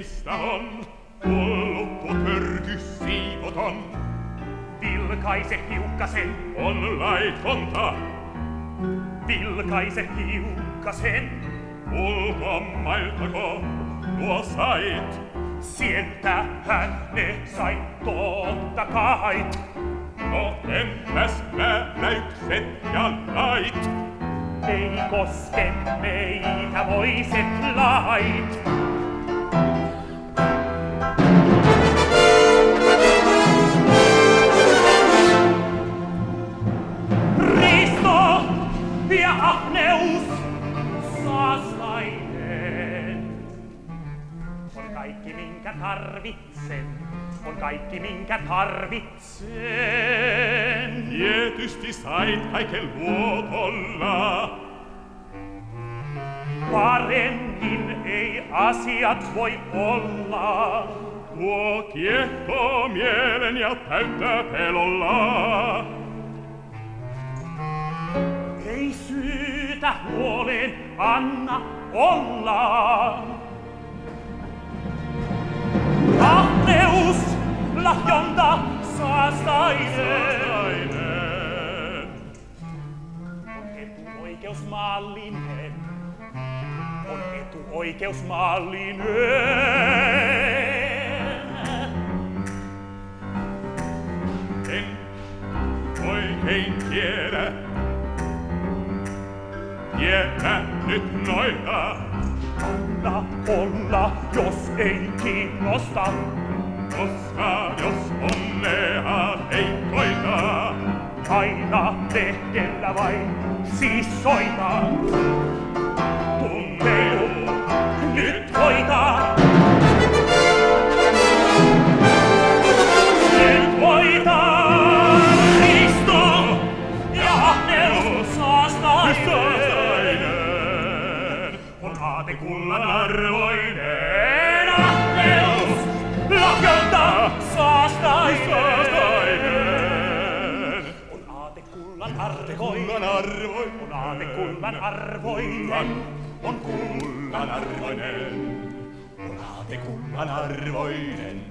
mistä on ollut törky siivoton. Vilkaise hiukkasen, on laitonta. Vilkaise hiukkasen, ulkomailtako tuo sait. Sieltähän ne sai totta kai. No entäs näykset ja lait? Ei koske meitä voiset lait. Agneus sa seinen. On kaikki minkä tarvitsen, on kaikki minkä tarvitsen. Tietysti sait kaiken luotolla. Paremmin ei asiat voi olla. Tuo kiehtoo mielen ja täyttää pelolla. Syytä huoleen anna olla. Ahneus, lahjonta, saastainen. Nainen. On etuoikeus maallinen. On etuoikeus maallinen. En oikein tiedä. Tiedä nyt noita. Anna olla, jos ei kiinnosta. Koska jos onnea ei koita, Aina lehdellä vain siis soita. Tunteu nyt hoitaa. te culla narvoineen ahneus lahjonta saastaineen. On aate kullan arvoinen, on aate kullan arvoinen, on kullan arvoinen, on aate kullan arvoinen.